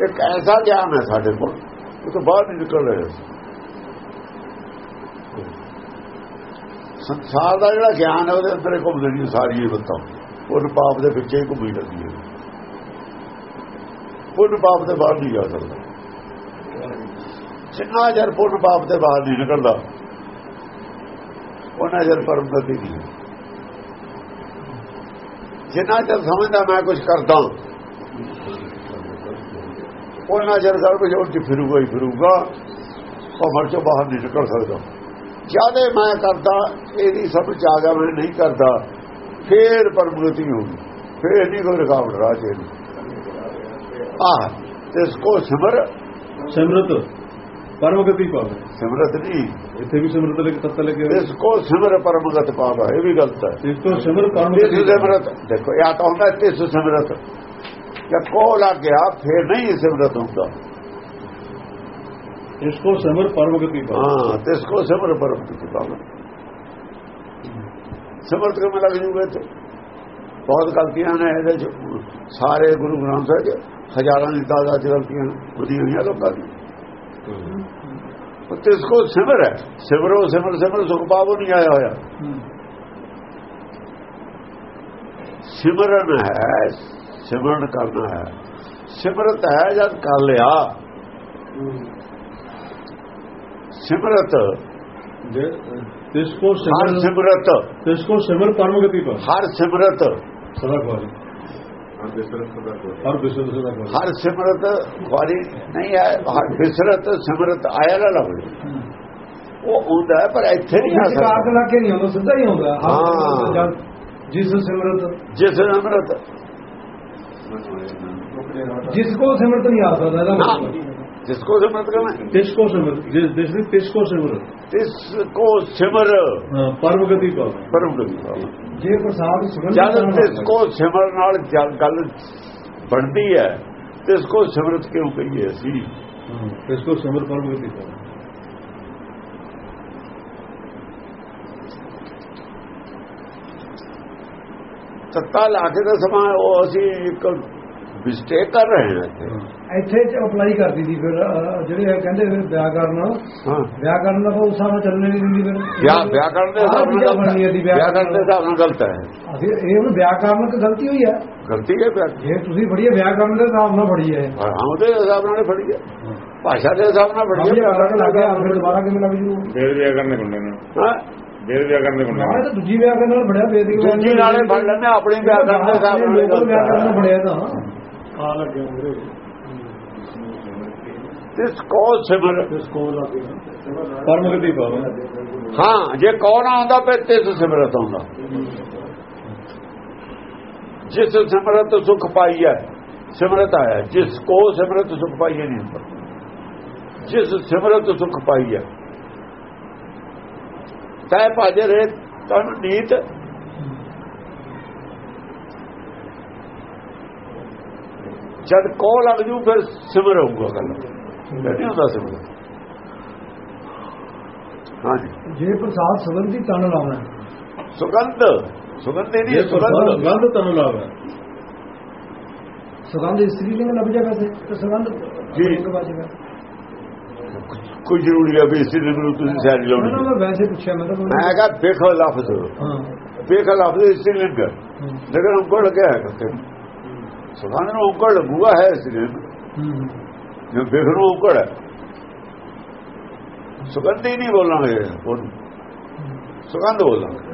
ਇੱਕ ਐਸਾ ਗਿਆਨ ਹੈ ਸਾਡੇ ਕੋਲ ਉਹ ਤੋਂ ਬਾਹਰ ਨਹੀਂ ਨਿਕਲ ਰਿਹਾ। ਸੰਸਾਰ ਦਾ ਜਿਹੜਾ ਗਿਆਨ ਹੈ ਉਹਦੇ ਅੰਦਰ ਘੁੰਮਦੀ ਨਹੀਂ ਸਾਰੀ ਇਹ ਬੰਦਾ ਉਹ ਪਾਪ ਦੇ ਵਿੱਚ ਹੀ ਘੁੰਮੀ ਜਾਂਦੀ ਹੈ। ਪੁੰਨ ਪਾਪ ਦੇ ਬਾਹਰ ਨਹੀਂ ਜਾ ਸਕਦਾ। ਜਿੰਨਾ ਜਰ ਪੁੰਨ ਪਾਪ ਦੇ ਬਾਹਰ ਨਹੀਂ ਨਿਕਲਦਾ ਉਹਨਾਂ ਜਰ ਪਰਮ ਗਤੀ ਨਹੀਂ ਜਿੰਨਾ ਚਿਰ ਸਮਝਦਾ ਮੈਂ ਕੁਝ ਕਰਦਾ ਉਹਨਾਂ ਜਰ ਗਰਭ ਜੋੜ ਚ ਫਿਰੂਗਾ ਹੀ ਫਿਰੂਗਾ, ਉਹ ਮਰ ਚੋਂ ਬਾਹਰ ਨਹੀਂ ਨਿਕਲ ਸਕਦਾ। ਜਿਆਦੇ ਮੈਂ ਕਰਦਾ, ਇਹਦੀ ਸਮਝ ਆ ਗਿਆ ਮੈਂ ਨਹੀਂ ਕਰਦਾ, ਫੇਰ ਪਰਮਗਤੀ ਹੋਊਗੀ ਫੇਰ ਨਹੀਂ ਕੋਈ ਰੁਕਾਵਟ ਰਾਜੇ ਆ ਤੇ ਇਸ ਕੋ ਸਿਮਰ ਸਿਮਰਤ। ਪਰਮ ਗਤੀ ਪਾਵੇ ਸਿਮਰਤ ਨਹੀਂ ਇੱਥੇ ਵੀ ਸਿਮਰਤ ਲਿਖ ਤੱਤ ਲਿਖੇ ਹੋਏ। ਇਸ ਕੋ ਸਿਮਰ ਪਰਮਗਤ ਪਾਵਾ ਇਹ ਵੀ ਗਲਤ ਹੈ ਇਸ ਤੋਂ ਸਿਮਰ ਪਰਮ ਤਿਸ ਗਤੀ ਸਿਮਰਤ ਦੇਖੋ ਇਹ ਤਾਂ ਹੁੰਦਾ ਤਿਸ ਸਿਮਰਤ ਜੇ ਕੋ ਲੱਗ ਗਿਆ ਫੇਰ ਨਹੀਂ ਸਿਮਰਤ ਹੁੰਦਾ ਇਸ ਕੋ ਸਿਮਰ ਪਰਮ ਗਤੀ ਪਾਵੇ ਹਾਂ ਤਿਸ ਕੋ ਸਿਮਰ ਪਰਮਗਤ ਪਾਵਾ ਸਿਮਰਤ ਕਿਵੇਂ ਲੱਗ ਜੂਗਾ ਤੇ ਬਹੁਤ ਗਲਤੀਆਂ ਨੇ ਇਹਦੇ ਚ ਸਾਰੇ ਗੁਰੂ ਗ੍ਰੰਥ ਸਾਹਿਬ 'ਚ ਹਜ਼ਾਰਾਂ ਦੀ ਤਾਦਾਦ 'ਚ ਗਲਤੀਆਂ ਹੁੰਦੀਆਂ ਹੋਈਆਂ ਲੋਕਾਂ ਦੀ ਤੇ ਇਸ ਕੋ ਸਿਮਰ ਹੈ। ਸਿਮਰੋ ਸਿਮਰ ਸਿਮਰ ਸੁਖ ਪਾਵੋ ਨਹੀਂ ਆਇਆ ਹੋਇਆ। ਸਿਮਰਨ ਹੈ ਸਿਮਰਨ ਕਰਨਾ ਹੈ। ਸਿਮਰਤ ਹੈ ਜਦ ਕਰ ਲਿਆ। ਸਿਮਰਤ ਹਰ ਸਿਮਰ ਸਿਮਰਤ ਤਿਸਕੋ ਸਿਮਰ ਪਰਮ ਗਤੀ ਪਰ। ਹਰ ਸਿਮਰਤ ਸਦਾ ਖਵਾਰੀ ਹਰ ਬਿਸਰ ਸਦਾ ਖਵਾਰੀ ਹਰ ਸਿਮਰਤ ਖੁਆਰੀ ਨਹੀਂ ਹੈ ਹਰ ਬਿਸਰਤ ਸਿਮਰਤ ਆਇਆ ਨਾ ਲਵੇ। ਉਹ ਹੁੰਦਾ ਹੈ, ਪਰ ਇੱਥੇ ਨਹੀਂ ਆ ਇਸ ਕਾਰ ਸਕਦਾ। ਲਾ ਕੇ ਨਹੀਂ ਆਉਂਦਾ ਸਿੱਧਾ ਹੀ ਆਉਂਦਾ। ਹਾਂ। ਜਿਸ ਸਿਮਰਤ ਜਿਸ ਸਿਮਰਤ। ਜਿਸ ਕੋ ਸਿਮਰਤ ਨਹੀਂ ਆ ਸਕਦਾ ਇਹਦਾ ਕਰਨਾ ਤਿਸਕੋ ਸਿਮਰ ਜਿਸ ਜਿਸ ਨੇ ਤਿਸਕੋ ਸਿਮਰ ਇਸ ਕੋ ਸਿਮਰ ਹਾਂ ਪਰਮ ਗਤੀ ਪਰ ਪਰਮ ਗਤੀ ਜੇ ਪ੍ਰਸਾਦ ਸੁਗੰਧ ਜਦ ਤਿਸ ਕੋ ਸਿਮਰ ਨਾਲ ਗੱਲ ਬਣਦੀ ਹੈ ਤਿਸ ਕੋ ਸਿਮਰਤ ਕਿਉਂ ਕਹੀਏ ਅਸੀਂ ਤਿਸਕੋ ਸਿਮਰ ਪਰਮ ਗਤੀ ਪਰ ਤੱਤਾ ਲਾ ਕੇ ਦਾ ਸਮਾਂ ਉਹ ਅਸੀਂ ਇੱਕ ਮਿਸਟੇਕ ਕਰ ਰਹੇ ਹਾਂ ਇੱਥੇ। ਇੱਥੇ ਚ ਅਪਲਾਈ ਕਰਦੀ ਸੀ ਫਿਰ ਜਿਹੜੇ ਕਹਿੰਦੇ ਫਿਰ ਵਿਆਕਰਨ। ਹਾਂ। ਵਿਆਕਰਨ ਦਾ ਉਸ ਹਿਸਾਬ ਨਾਲ ਚੱਲਣੇ ਨਹੀਂ ਦਿੰਦੀ ਫਿਰ। ਵਿਆਹ ਵਿਆਕਰਨ ਦੇ ਹਿਸਾਬ ਨਾਲ ਗਲਤ ਹੈ। ਵਿਆਕਰਨ। ਦੇ ਹਿਸਾਬ ਨਾਲ ਗਲਤ ਹੈ। ਅਸੀਂ ਇਹ ਹੁਣ ਵਿਆਕਰਨ ਦੀ ਗਲਤੀ ਹੋਈ ਹੈ। ਗਲਤੀ ਹੈ ਜੇ ਤੁਸੀਂ ਫੜੀਏ ਵਿਆਕਰਨ ਦੇ ਹਿਸਾਬ ਨਾਲ ਫੜੀ ਹੈ। ਹਾਂ ਉਹਦੇ ਹਿਸਾਬ ਨਾਲ ਫੜੀ ਹੈ। ਭਾਸ਼ਾ ਦੇ ਹਿਸਾਬ ਨਾਲ ਫੜੀ ਹੈ। ਅਲੱਗ ਲੱਗ ਗਿਆ ਫਿਰ ਦੁਬਾਰਾ ਕਿਵੇਂ ਲੱਗ ਜੂ? ਵੇਦ ਵਿਆਹ ਕਰਨੇ ਪੈਂਦੇ ਨੇ। ਹਾਂ। ਵੇਦ ਵਿਆਹ ਕਰਨੇ ਪੈਂਦੇ ਨਾ ਨੇ। ਤਾਂ ਦੂਜੀ ਵਿਆਕਰਨ ਨਾਲ ਫੜਿਆ ਵੇਦਿਕ ਦੂਜੀ ਨਾਲੇ ਫੜ ਲੈਂਦੇ ਆਪਣੀ ਵਿਆਕਰਨ ਦੇ ਹਿਸਾਬ ਨਾਲ। ਫੜਿਆ ਤਾਂ। ਆ ਲੱਗਿਆ ਮੇਰੇ ਤਿਸ ਕੋ ਸਿਮਰ? ਤਿਸਕੋ ਲੱਗੇ ਪਰਮ ਗਤੀ ਪਰ ਹਾਂ ਜੇ ਕੌਣ ਆਉਂਦਾ ਪਏ ਤਿਸ ਸਿਮਰਤ ਆਉਂਦਾ। ਜਿਸ ਸਿਮਰਤ ਸੁਖ ਪਾਈ ਹੈ ਸਿਮਰਤ ਆਇਆ। ਜਿਸ ਕੋ ਸਿਮਰਤ ਸੁਖ ਪਾਈ ਹੈ ਨਹੀਂ ਹੁੰਦਾ। ਜਿਸ ਸਿਮਰਤ ਸੁਖ ਪਾਈ ਹੈ। ਤੈ ਭਾਜੇ ਰੇ ਤਨ ਨੀਤ ਜਦ ਕੋ ਲੱਗ ਜੂ ਫਿਰ ਸਿਮਰ ਹੋਊਗਾ ਗੱਲ ਨਹੀਂ ਹੁੰਦਾ ਸਿਮਰ ਹਾਂਜੀ ਜੇ ਪ੍ਰਸਾਦ ਸੁਗੰਧੀ ਤਨ ਲਾਉਣਾ ਸੁਗੰਧ ਸੁਗੰਧ ਨਹੀਂ ਇਹ ਪ੍ਰਸਾਦ ਸੁਗੰਧ ਗੰਧ ਤਨ ਲਾਵੇ ਸੁਗੰਧ ਇਸਤਰੀ ਲਿੰਗ ਲੱਭ ਜਾ ਵੈਸੇ ਤੇ ਸੁਗੰਧ ਜੀ। ਲਿੰਗ ਬਚ ਗਿਆ ਕੋਈ ਜ਼ਰੂਰੀ ਹੈ ਵੀ ਇਸ ਨੂੰ ਤੁਸੀਂ ਸਾਰੀ ਨਾ ਲਾਉਣੀ ਨਾ ਮੈਂ ਵੈਸੇ ਪੁੱਛਿਆ ਮੈਂ ਤਾਂ ਮੈਂ ਕਹਾ ਬੇਖ ਲਫ਼ਜ਼ ਹਾਂ ਬੇਖ ਲਫ਼ਜ਼ ਇਸ ਲਿੰਗ ਹੂੰ। ਲੇਕਿਨ ਉਂਗਲ ਲੱਗਿਆ ਹੈ ਕਿਤੇ ਸੁਗੰਧ ਨੂੰ ਉਂਗਲ ਲੱਗੂਗਾ ਹੈ ਇਸ ਲਿੰਗ ਹੂੰ ਜੋ ਨੂੰ ਉਂਗਲ ਹੈ। ਸੁਗੰਧ ਹੀ ਨਹੀਂ ਬੋਲਾਂਗੇ ਉਹ ਸੁਗੰਧ ਬੋਲਾਂਗੇ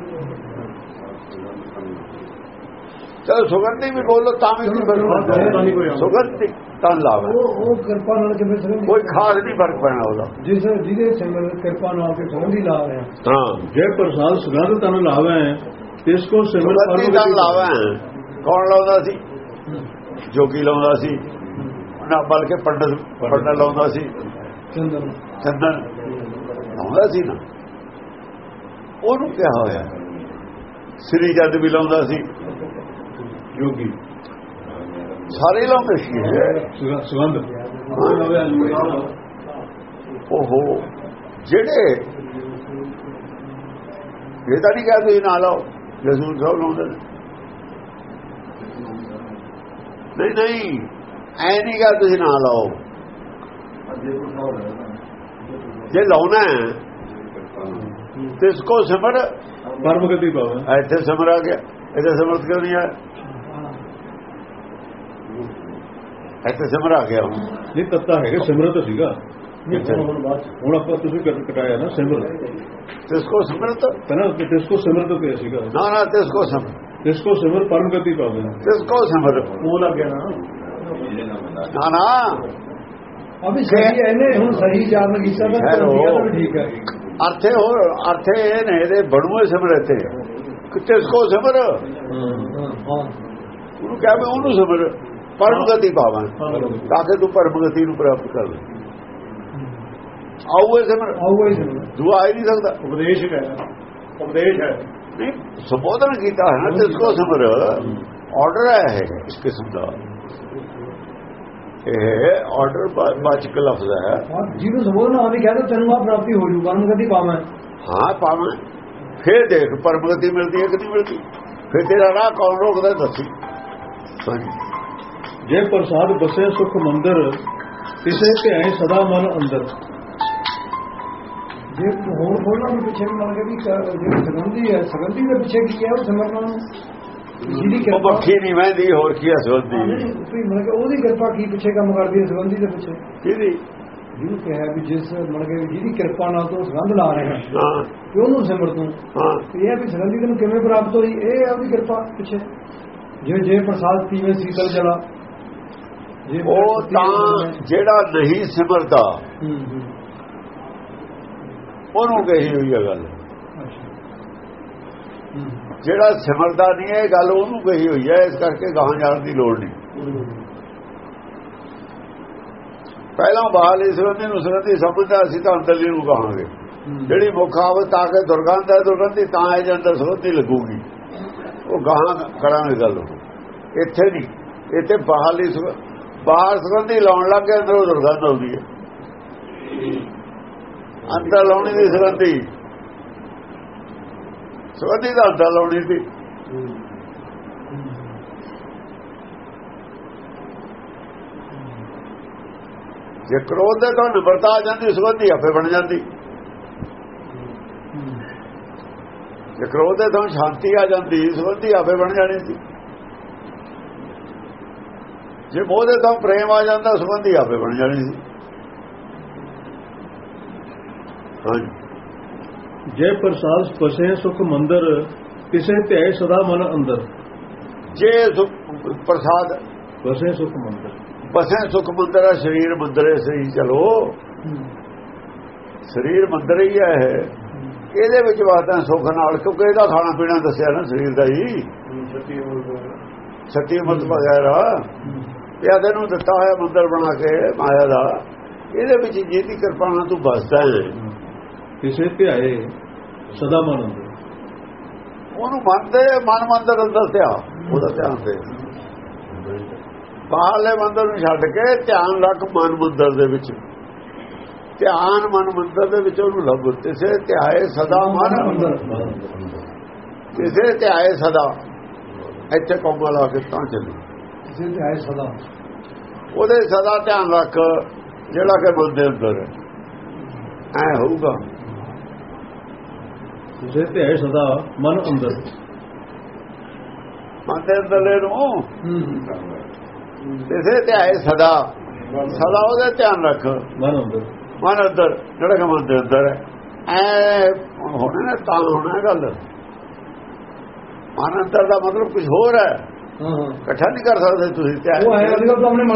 ਚਲ ਸੁਗੰਧੀ ਵੀ ਬੋਲੋ ਤਾਂ ਵੀ ਤਾਂ। ਸੁਗੰਧੀ ਤਾਂ ਲਾਵੇ। ਉਹ ਉਹ ਕਿਰਪਾ ਨਾਲ ਕਿਵੇਂ ਸੁਗੰਧੀ ਕੋਈ ਖਾਸ ਨਹੀਂ ਫ਼ਰਕ ਪੈਣਾ ਉਹਦਾ। ਜਿਸ ਜਿਹਦੇ ਸਿਮਰ ਕਿਰਪਾ ਨਾਲ ਕੇ ਸੁਗੰਧੀ ਲਾ ਰਹੇ ਹਾਂ। ਜੇ ਪ੍ਰਸਾਦ ਸੁਗੰਧ ਤਨ ਲਾਵੇ ਸਿਮਰ ਪਰਮ ਸੁਗੰਧੀ ਗਤੀ ਤਾਂ ਲਾਵਾ। ਕੌਣ ਲਾਉਂਦਾ ਸੀ? ਜੋਗੀ ਲਾਉਂਦਾ ਸੀ। ਨਾ ਬਲਕਿ ਪੰਡਤ ਪੰਡਤ। ਲਾਉਂਦਾ ਸੀ। ਚੰਦਨ। ਚੰਦਨ। ਲਾਉਂਦਾ ਸੀ ਨਾ। ਉਹਨੂੰ ਕਿਹਾ ਹੋਇਆ। ਸ੍ਰੀ ਜਦ ਵੀ ਲਾਉਂਦਾ ਸੀ। ਯੋਗੀ ਸਾਰੇ ਲਾਉਂਦੇ ਸੀ ਸੁਗੰ- ਸੁਗੰਧ। ਓਹੋ। ਜਿਹੜੇ ਇਹ ਤਾਂ ਨਹੀਂ ਕਿਹਾ ਤੁਸੀਂ ਨਾ ਲਾਓ। ਜਸੂਲ ਸਾਹਿਬ ਲਾਉਂਦੇ ਨੇ। ਨਹੀਂ ਨਹੀਂ। ਐ ਨਹੀਂ ਕਿਹਾ ਤੁਸੀਂ ਨਾ ਲਾਓ। ਜੇ ਲਾਉਣਾ ਹੈ ਤੇ ਇਸ ਕੋ ਸਿਮਰ ਪਰਮ ਗਤੀ ਪਾਵੇ ਇੱਥੇ ਸਿਮਰ ਆ ਗਿਆ। ਇਹਦੇ ਸਮਰਥ ਕਿਉਂ ਨਹੀਂ ਆਇਆ ਇੱਥੇ ਸਿਮਰ ਆ ਗਿਆ। ਨਹੀਂ ਤੱਤਾ ਹੈਗਾ ਸਿਮਰਤ ਸੀਗਾ? ਹੁਣ ਆਪਾਂ ਤੁਸੀਂ ਕੱਟ ਕਟਾਇਆ ਨਾ ਸਿਮਰਤ। ਤੇ ਇਸ ਕੋ ਸਿਮਰਤ ਕਹਿੰਦਾ ਕਿ ਤਿਸਕੋ ਸਿਮਰਤ ਪਿਆ ਸੀਗਾ। ਨਾ ਨਾ ਤੇ ਇਸ ਕੋ ਸਿਮਰ ਤਿਸਕੋ ਸਿਮਰ ਪਰਮ ਗਤੀ ਪਾਵੇ ਤੇ ਇਸ ਕੋ ਸਿਮਰ? ਉਹ ਲੱਗ ਗਿਆ ਨਾ। ਨਾ। ਨਾ ਅਭੀ ਸਹੀ ਹੈ ਇਹਨੇ ਹੁਣ ਸਹੀ ਚਾਰਨ ਕੀਤਾ ਤਾਂ। ਠੀਕ ਹੈ ਤਾਂ ਵੀ ਠੀਕ ਹੈ। ਅਰਥੇ ਹੋਰ ਅਰਥੇ ਇਹ ਨੇ ਇਹਦੇ ਬੜੂਏ ਸਿਮਰਤੇ ਕਿਤੇ ਇਸ ਕੋ ਸਿਮਰ? ਉਹਨੂੰ ਕਹਿ ਵੀ ਉਹਨੂੰ ਸਿਮਰ ਪਰਮ ਗਤੀ ਪਾਵਾਂ। ਤਾਂ ਕਿ ਤੂੰ ਪਰਮ ਗਤੀ ਨੂੰ ਪ੍ਰਾਪਤ ਕਰ ਲੈ। ਆਉਏ ਸਿਮਰ। ਆਉਗਾ ਹੀ ਸਿਮਰ। ਦੁਆ ਹੀ ਨਹੀਂ ਸਕਦਾ। ਉਪਦੇਸ਼ ਹੈ। ਉਪਦੇਸ਼ ਹੈ। ਨਹੀਂ ਸੰਬੋਧਨ ਕੀਤਾ ਹੈ ਨਾ ਤੇ ਇਸ ਕੋ ਸਿਮਰ ਆਰਡਰ ਹੈ। ਇਹ ਇਸ ਕਿਸਮ ਦਾ? ਇਹ ਆਰਡਰ ਬਾਚਕ ਲਫ਼ਜ਼ ਹੈ। ਹਾਂ ਜਿਹਨੂੰ ਸੰਬੋਧਨ ਆਦੀ ਕਹਿੰਦਾ ਤੈਨੂੰ ਆ ਪ੍ਰਾਪਤੀ ਹੋ ਜੂ ਪਰਮ ਗਤੀ ਪਾਵਾਂ ਹਾਂ ਪਾਵਾਂ ਫੇਰ ਦੇਖ ਪਰਮ ਗਤੀ ਮਿਲਦੀ ਹੈ ਕਿ ਨਹੀਂ ਮਿਲਦੀ? ਫਿਰ ਤੇਰਾ ਰਾਹ ਕੌਣ ਰੋਕਦਾ ਦੱਸੀ। ਜੇ ਪ੍ਰਸਾਦ ਬਸੇ ਸੁਖ ਮੰਦਰ ਤਿਸੇ ਧਿਆਏ ਸਦਾ ਮਨ ਅੰਦਰ। ਜੇ ਹੋਰ ਬੋਲਣਾ ਵੀ ਪਿੱਛੇ ਵੀ ਲੱਗ ਵੀ ਕ- ਜਿਹੜੀ ਸੰਗੰਧੀ ਹੈ ਸੰਗੰਧੀ ਦੇ ਪਿੱਛੇ ਕੀ ਹੈ ਉਹ ਸਮਝਣਾ ਨੂੰ? ਜਿਹਦੀ ਉਹ ਕਿਰਪਾ ਬੱਖੀ ਨਹੀਂ ਵਹਿੰਦੀ ਹੋਰ ਕੀ ਹਾਂ, ਨਹੀਂ, ਤੁਸੀਂ ਮਤਲਬ ਕਿ ਉਹਦੀ ਕਿਰਪਾ ਕੀ ਪਿੱਛੇ ਕੰਮ ਕਰਦੀ ਹੈ ਸੰਬੰਧੀ ਦੇ ਪਿੱਛੇ? ਕਿਹਦੀ? ਜਿਹਨੂੰ ਕਿਹਾ ਵੀ ਜਿਸ ਮਨ ਕੇ ਜਿਹਦੀ ਕਿਰਪਾ ਨਾਲ ਤੋਂ ਸੰਬੰਧ ਲਾ ਰਹੇ ਹਾਂ ਕਿ ਉਹਨੂੰ ਸਿਮਰ ਤੂੰ। ਹਾਂ। ਇਹ ਹੈ ਵੀ ਸੰਬੰਧੀ ਤੈਨੂੰ ਕਿਵੇਂ ਪ੍ਰਾਪਤ ਹੋਈ? ਇਹ ਆਪਦੀ ਕਿਰਪਾ ਪਿੱਛੇ। ਜਿਵੇਂ ਜੇ ਪ੍ਰਸਾਦ ਪੀਵੇ ਸੀਤਲ ਜਲਾ ਜੇ ਉਹ ਤਾਂ ਜਿਹੜਾ ਨਹੀਂ ਸਿਮਰਦਾ ਹੂੰ ਹੂੰ। ਉਹਨੂੰ ਕਹੀ ਹੋਈ ਹੈ ਗੱਲ। ਜਿਹੜਾ ਸਿਮਰਦਾ ਨਹੀਂ ਹੈ, ਇਹ ਗੱਲ ਉਹਨੂੰ ਕਹੀ ਹੋਈ ਹੈ ਇਸ ਕਰਕੇ ਗਾਂ ਜਾਣ ਦੀ ਲੋੜ ਨਹੀਂ। ਪਹਿਲਾਂ ਬਾਹਰ ਇਸ ਬੰਦੇ ਨੂੰ ਸੰਗਤੀ ਸਮਝਦਾ ਅਸੀਂ ਤਾਂ ਅੰਦਰਲੀ ਨੂੰ ਕਹਾਂਗੇ। ਜਿਹੜੀ ਮੁੱਖ ਆਵਤ ਆ ਕੇ ਦੁਰਗੰਧ ਹੈ ਦੁਰਗੰਧੀ ਤਾਂ ਹੈ ਅੰਦਰ ਸੰਗਤੀ ਲੱਗੂਗੀ। ਉਹ ਗਾਂ ਕਰਾਂਗੇ ਗੱਲ ਇੱਥੇ ਨਹੀਂ। ਇੱਥੇ ਬਾਹਰਲੀ ਸੁਗ- ਬਾਹਰ ਸੰਗਤੀ ਲਾਉਣ ਲੱਗ ਕੇ ਅੰਦਰੋਂ ਦੁਰਗੰਧ ਆਉਂਦੀ ਹੈ। ਅੰਦਰ ਲਾਉਣੀ ਦੀ ਸੰਗਤੀ ਸੰਗਤੀ ਦਾ ਅੰਦਰ ਲਾਉਣੀ ਸੀ। ਜੇ ਕ੍ਰੋਧ ਦੇ ਤੋਂ ਨਿਬਰਤਾ ਆ ਜਾਂਦੀ ਸੁਗੰਧੀ ਆਪੇ ਬਣ ਜਾਂਦੀ। ਜੇ ਕ੍ਰੋਧ ਦੇ ਤੋਂ ਸ਼ਾਂਤੀ ਆ ਜਾਂਦੀ ਸੁਗੰਧੀ ਆਪੇ ਬਣ ਜਾਣੀ ਸੀ। ਜੇ ਮੋਹ ਦੇ ਤੋਂ ਪ੍ਰੇਮ ਆ ਜਾਂਦਾ ਸੁਗੰਧੀ ਆਪੇ ਬਣ ਜਾਣੀ ਸੀ ਹਾਂਜੀ ਜੈ ਪ੍ਰਸਾਦ ਪਸੇ ਸੁਖ ਮੰਦਰ ਕਿਸੇ ਧਿਆਏ ਸਦਾ ਮਨ ਅੰਦਰ। ਜੇ ਪ੍ਰਸਾਦ ਪਸੇ ਸੁਖ ਮੰਦਰ। ਬਸੇ ਸੁਖ ਮੰਦਰ ਆ ਸਰੀਰ ਮੰਦਰੇ ਸਹੀ ਚਲੋ। ਸਰੀਰ ਮੰਦਰ ਹੀ ਹੈ ਇਹ। ਇਹਦੇ ਵਿੱਚ ਵਾਸਤਾ ਸੁਖ ਨਾਲ ਕਿਉਂਕਿ ਇਹਦਾ ਖਾਣਾ ਪੀਣਾ ਦੱਸਿਆ ਨਾ ਸਰੀਰ ਦਾ ਹੀ। ਸਤੀ ਮਤ ਵਗੈਰਾ ਪਿਆਦੇ ਨੂੰ ਦਿੱਤਾ ਹੋਇਆ ਮੰਦਰ ਬਣਾ ਕੇ ਮਾਇਆ ਦਾ। ਇਹਦੇ ਵਿੱਚ ਜਿਹਦੀ ਕਿਰਪਾ ਨਾਲ ਤੂੰ ਬਸਦਾ ਹੈ। ਕਿਸੇ ਧਿਆਏ ਸਦਾ ਮਨ ਅੰਦਰ ਉਹਨੂੰ ਮੰਨਦੇ ਮਨ ਮੰਦਰ ਅੰਦਰ ਧਿਆ ਉਹਦਾ ਧਿਆਨ ਦੇ ਬਾਹਰਲੇ ਮੰਦਰ ਨੂੰ ਛੱਡ ਕੇ ਧਿਆਨ ਰੱਖ ਮਨ ਮੰਦਰ ਦੇ ਵਿੱਚ। ਧਿਆਨ ਮਨ ਮੰਦਰ ਦੇ ਵਿੱਚ ਉਹਨੂੰ ਲੱਭ। ਕਿਸੇ ਧਿਆਏ ਸਦਾ ਮਨ ਕਿਸੇ ਧਿਆਏ ਸਦਾ। ਇੱਥੇ ਕੋਮਾ ਲਾ ਕੇ ਤਾਂ ਚੱਲੀ। ਕਿਸੇ ਤੇ ਆਏ ਸਦਾ। ਉਹਦੇ ਸਦਾ ਧਿਆਨ ਰੱਖ ਜਿਹੜਾ ਕਿ ਮਨ ਦੇ ਅੰਦਰ ਹੈ। ਐ ਹੋਊਗਾ। ਕਿਸੇ ਧਿਆਏ ਸਦਾ ਮਨ ਅੰਦਰ। ਮਨ ਦੇ ਅੰਦਰਲੇ ਨੂੰ ਕਿਸੇ ਧਿਆਏ ਸਦਾ। ਸਦਾ ਉਹਦੇ ਧਿਆਨ ਰੱਖ। ਮਨ ਅੰਦਰ। ਮਨ ਅੰਦਰ ਜਿਹੜਾ ਕਿ ਮਨ ਦੇ ਅੰਦਰ ਹੈ। ਐ ਹੋਣਾ ਨਾ ਤਾਂ ਹੋਣਾ ਗੱਲ। ਮਨ ਅੰਦਰ ਦਾ ਮਤਲਬ ਕੁਝ ਹੋਰ ਹੈ। ਇਕੱਠਾ ਨਹੀਂ ਕਰ ਸਕਦੇ ਤੁਸੀਂ ਧਿਆਨ ਤਾਂ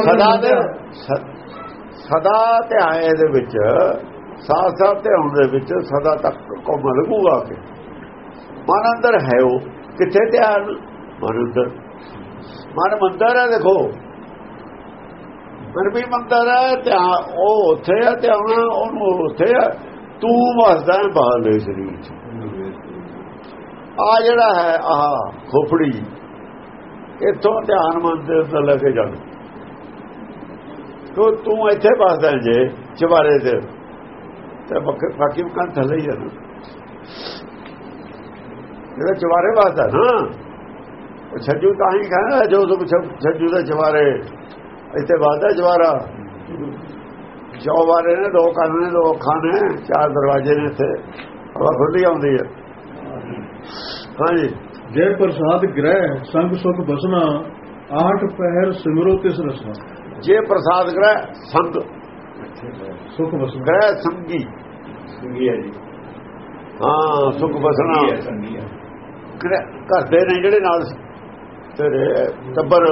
ਸਦਾ ਦੇ ਸ- ਸਦਾ ਧਿਆਏ ਦੇ ਵਿੱਚ ਸਾਥ ਸਾਥ ਧਿਆਨ ਦੇ ਵਿੱਚ ਸਦਾ ਤੱਕ ਕੋਮ ਲੱਗੂਗਾ ਕਿ। ਮਨ ਅੰਦਰ ਹੈ ਉਹ, ਕਿੱਥੇ ਧਿਆਨ ਮਨ ਅੰਦਰ। ਮਨ ਮੰਦਰ ਹੈ, ਦੇਖੋ। ਮਨ ਵੀ ਮੰਦਰ ਹੈ ਧਿਆਨ ਉਹ ਉੱਥੇ ਹੈ ਧਿਆਨ ਉਹਨੂੰ ਉੱਥੇ ਹੈ ਤੂੰ ਵਸਦਾ ਹੈ ਬਾਹਰਲੇ ਸਰੀਰ 'ਚ। ਆ ਜਿਹੜਾ ਹੈ, ਆਹ ਖੋਪੜੀ, ਇੱਥੋਂ ਧਿਆਨ ਮਨ ਦੇ ਲੈ ਕੇ ਜਾ ਤੂੰ ਤੂੰ ਇੱਥੇ ਵਸਦਾ ਜੇ ਚਵਾਰੇ ਤੇ? ਤੇ ਬਾਕੀ- ਮਕਾਨ ਥੱਲੇ ਹੀ ਜਾਣਾ ਜਿਹੜਾ ਚਵਾਰੇ ਵਸਦਾ ਨਾ। ਉਹ ਛੱਜੂ ਤਾਂ ਹੀ ਕਹਿੰਦਾ ਜੋ ਸੁਖ ਛੱਜੂ ਦੇ ਚਵਾਰੇ ਇੱਥੇ ਵਸਦਾ ਚਵਾਰਾ ਚੌਵਾਰੇ ਨੇ ਦੋ ਕੰਨ ਨੇ ਦੋ ਅੱਖਾਂ ਨੇ ਚਾਰ ਦਰਵਾਜ਼ੇ ਨੇ ਇੱਥੇ। ਹਵਾ ਖੁੱਲੀ ਆਉਂਦੀ ਹੈ ਹਾਂਜੀ। ਜੈ ਪ੍ਰਸਾਦ ਗ੍ਰਹਿ ਸੰਗ ਸੁਖ ਬਸਨਾ ਆਠ ਪਹਿਰ ਸਿਮਰੋ ਤਿਸ ਰਸਨਾ। ਜੇ ਪ੍ਰਸਾਦ ਗ੍ਰਹਿ ਸੰਗ। ਸੁਖ ਬਸਨਾ। ਗ੍ਰਹਿ ਸੰਗੀ। ਸੰਗੀ ਹੈ ਜੀ। ਹਾਂ ਸੁਖ ਬਸਣਾ ਘਰ ਦੇ ਨੇ ਜਿਹੜੇ ਨਾਲ ਤੇਰੇ ਟੱਬਰ?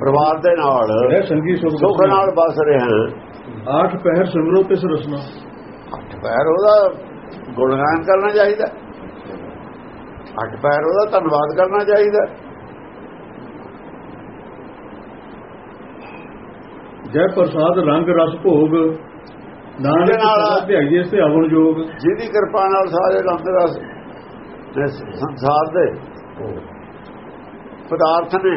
ਪਰਿਵਾਰ ਦੇ ਨਾਲ। ਸੰਗੀ ਸੁਖ ਨਾਲ ਬਸ ਰਹੇ ਹਨ ਆਠ ਪਹਿਰ ਸਿਮਰੋ ਤਿਸ ਰਸਨਾ। ਅੱਠ ਪੈਰ ਉਹਦਾ ਗੁਣਗਾਨ ਕਰਨਾ ਚਾਹੀਦਾ। ਅੱਠ ਪੈਰ ਉਹਦਾ ਧੰਨਵਾਦ ਕਰਨਾ ਚਾਹੀਦਾ। ਜੈ ਪ੍ਰਸਾਦ ਰੰਗ ਰਸ ਭੋਗ। ਨਾਨਕ ਜਿਹਦੇ ਨਾਲ- ਸਦਾ ਧਿਆਈਏ ਤੇ ਅਵਨ ਜੋਗ ਜਿਹਦੀ ਕਿਰਪਾ ਨਾਲ ਸਾਰੇ ਰੰਗ ਰਸ ਦੇ ਸੰਸਾਰ ਦੇ ਪਦਾਰਥ ਨੇ।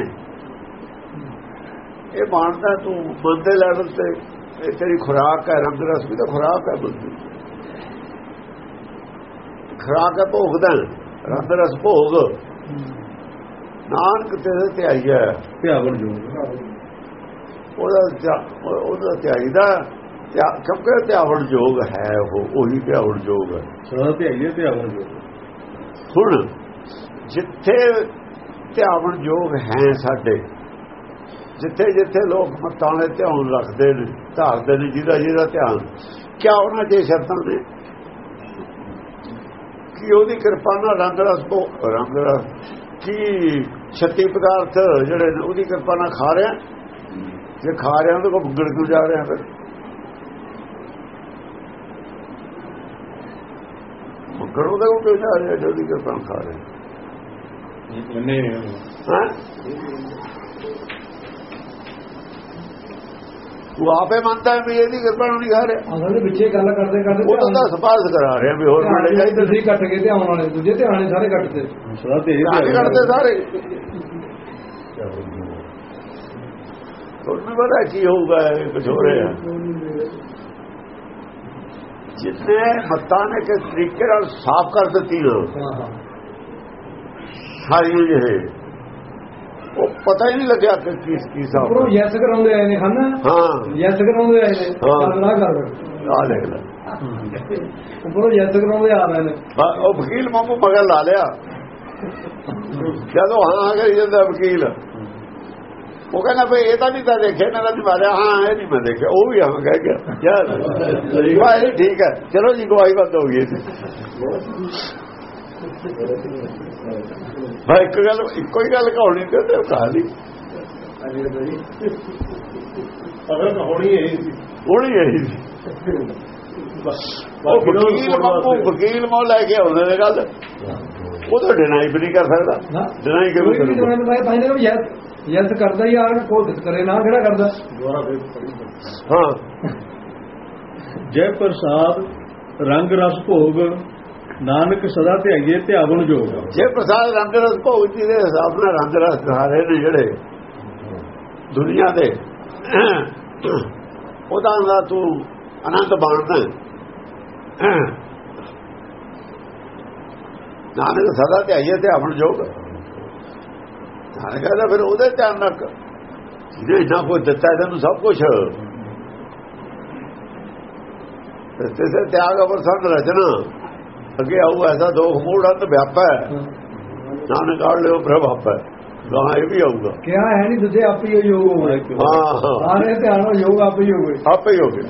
ਇਹ ਮਾਨਦਾ ਤੂੰ ਮਨ ਦੇ ਲੈਵਲ ਤੇ ਇਹ ਤੇਰੀ ਖੁਰਾਕ ਹੈ ਰੰਗ ਰਸ ਵੀ ਤਾਂ ਖੁਰਾਕ ਹੈ ਬੰਦੀ ਖੁਰਾਕ ਹੈ ਭੋਗਦਾ ਰੰਗ ਰਸ ਭੋਗ। ਨਾਨਕ ਤੇਰੇ ਤੇ ਆਈਆ ਤੇ ਅਵਨ ਜੋਗ ਉਹਦਾ ਉਹਦਾ ਧਿਆਈਦਾ ਧਿਆ- ਕਿਉਂਕਿ ਧਿਆਵਣ ਯੋਗ ਹੈ ਉਹ ਉਹੀ ਧਿਆਵਣ ਯੋਗ ਹੈ। ਸਦਾ ਧਿਆਈਏ ਤੇ ਅਵਨ ਜੋਗ। ਹੁਣ ਜਿੱਥੇ ਧਿਆਵਣ ਯੋਗ ਹੈ ਸਾਡੇ ਜਿੱਥੇ ਜਿੱਥੇ ਲੋਕ ਮਤਾਂ ਦੇ ਧਿਆਨ ਰੱਖਦੇ ਨੇ ਧਾਰਦੇ ਨੇ ਜਿਹਦਾ ਜਿਹਦਾ ਧਿਆਨ ਕਿਆ ਉਹਨਾਂ ਦੇ ਸ਼ਰਤਾਂ ਨੇ? ਕਿ ਉਹਦੀ ਕਿਰਪਾ ਨਾਲ ਰੰਗ ਰਸ ਕੋ ਰੰਗ ਰਸ ਕੀ ਛੱਤੀ ਪਦਾਰਥ ਜਿਹੜੇ ਉਹਦੀ ਕਿਰਪਾ ਨਾਲ ਖਾ ਰਿਹਾ? ਜੇ ਖਾ ਰਿਹਾ ਤਾਂ ਕੋ ਬੁੱਗੜ ਕਿਉਂ ਜਾ ਰਿਹਾ ਫਿਰ? ਉਹਦੇ ਕੋਲ ਕਿਉਂ ਜਾ ਰਿਹਾ ਜੇ ਉਹਦੀ ਕਿਰਪਾ ਰਿਹਾ। ਨਹੀਂ ਹਾਂ? ਉਹ ਆਪੇ ਮੰਨਦਾ ਵੀ ਇਹਦੀ ਕਿਰਪਾ ਨਾਲ ਨਹੀਂ ਖਾ ਰਿਹਾ। ਅਸਲ ਦੇ ਵਿੱਚੇ ਗੱਲ ਕਰਦੇ ਕਰਦੇ ਉਹ ਤਾਂ ਸਪਾਸ ਕਰਾ ਰਿਹਾ ਵੀ ਹੋਰ ਮਿਲ ਜਾਈਦਾ ਤੁਸੀਂ ਕੱਟ ਕੇ ਧਿਆਨ ਵਾਲੇ ਦੂਜੇ ਧਿਆਨ ਵਾਲੇ ਸਾਰੇ ਕੱਟਦੇ ਸਦਾ ਤੇ ਇਹ ਕਰਦੇ ਸਾਰੇ। ਤੁਹਾਨੂੰ ਪਤਾ ਕੀ ਹੋਊਗਾ ਇਹ ਕੁਝ ਹੋ ਰਿਹਾ ਜਿੰਨੇ ਮਤਾਂ ਨੇ ਕਿਸ ਤਰੀਕੇ ਨਾਲ ਸਾਫ਼ ਕਰ ਦਿੱਤੀ ਨਾ ਹਾਂ ਹਾਂ ਸਾਰੀਆਂ ਜਿਹੇ। ਉਹ ਪਤਾ ਹੀ ਨਹੀਂ ਲੱਗਿਆ ਕਿ ਕੀ ਕੀ ਸਾਫ਼ ਉੱਪਰੋਂ ਯੈਸ ਕਰਾਉਂਦੇ ਆਏ ਨੇ ਖਾਨਾ ਹਾਂ। ਯੈਸ ਕਰਾਉਂਦੇ ਆਏ ਨੇ। ਨਾ ਕਰ। ਆ ਦੇਖ ਲੈ। ਉੱਪਰੋਂ ਯੈਸ ਕਰਾਉਂਦੇ ਆ ਰਹੇ ਨੇ। ਉਹ ਵਕੀਲ ਮਾਮੂ ਮਗਰ ਲਾ ਲਿਆ। ਜਦੋਂ ਹਾਂ ਕਰੀ ਜਾਂਦਾ ਵਕੀਲ। ਉਹ ਕਹਿੰਦਾ ਭਈ ਇਹ ਤਾਂ ਨਹੀਂ ਤਾਂ ਦੇਖਿਆ ਨਾ ਤਾਂ ਮਾਰਿਆ ਹਾਂ ਇਹ ਨਹੀਂ ਮੈਂ ਦੇਖਿਆ ਉਹ ਵੀ ਹਾਂ ਕਹਿ ਗਿਆ ਯਾਰ ਭਾਈ ਠੀਕ ਹੈ ਚਲੋ ਜੀ ਗਵਾਹੀ ਬੰਦ ਹੋ ਗਈ ਸੀ ਭਾਈ ਇੱਕ ਗੱਲ ਇੱਕੋ ਹੀ ਗੱਲ ਕਹਾਉਣੀ ਤੇ ਤੇ ਕਹਾ ਲਈ ਅਗਰ ਹੋਣੀ ਹੈ ਸੀ ਹੋਣੀ ਹੈ ਜੀ। ਉਹ ਵਕੀਲ ਮਾਮੂ ਵਕੀਲ ਮੋ ਲੈ ਕੇ ਆਉਂਦੇ ਨੇ ਗੱਲ। ਉਹ ਤਾਂ ਡਿਨਾਈ ਵੀ ਨਹੀਂ ਕਰ ਸਕਦਾ। ਡਿਨਾਈ ਕਿਵੇਂ ਕਰੂਗਾ? ਯੈਸ ਯੈਸ ਕਰਦਾ ਹੀ ਆ ਕੋਸ਼ਿਸ਼ ਕਰੇ ਨਾ ਕਿਹੜਾ ਕਰਦਾ? ਦੁਆਰਾ ਫਿਰ ਪੜੀ ਹਾਂ। ਜੈ ਪ੍ਰਸਾਦ ਰੰਗ ਰਸ ਭੋਗ ਨਾਨਕ ਸਦਾ ਧਿਆਈਏ ਧਿਆਵਨ ਜੋਗ। ਜੇ ਪ੍ਰਸਾਦ ਰੰਗ ਰਸ ਭੋਗ ਜੀ ਦੇ ਹਿਸਾਬ ਨਾਲ ਰੰਗ ਰਸ ਸਾਰੇ ਨੇ ਜਿਹੜੇ ਦੁਨੀਆ ਦੇ। ਉਹਦਾ ਦਾ ਤੂੰ ਅਨੰਤ ਬਾਣਦਾ। ਨਾਨਕ ਸਦਾ ਧਿਆਈਏ ਤੇ ਆਪਣ ਜੋਗ। ਨਾਨਕ ਕਹਿੰਦਾ ਫਿਰ ਉਹਦੇ ਧਿਆਨ ਰੱਖ। ਜਿਹਨੇ ਇੰਨਾ ਕੁਝ ਦਿੱਤਾ ਤੈਨੂੰ ਸਭ ਕੁਝ ਤੇ ਸੇ ਤਿਆਗ ਅਵਰ ਸੰਗ ਰਚਨਾ। ਅੱਗੇ ਆਊ ਐਸਾ ਦੋ ਮੂੜ ਅੰਤ ਵਿਆਪਾ। ਨਾਨਕ ਆੜ ਲਿਓ ਪ੍ਰਭ ਆਪੈ। ਗਾਂ ਇਹ ਵੀ ਆਊਗਾ। ਕਿਹਾ ਹੈ ਨਹੀਂ ਦੂਜੇ ਆਪੇ ਹੀ ਯੋਗ ਹੋਵੇ ਹਾਂ ਹਾਂ। ਸਾਰੇ ਧਿਆਨ ਯੋਗ ਆਪੇ ਹੀ ਹੋਵੇ ਆਪੇ ਹੀ ਹੋ ਗਏ।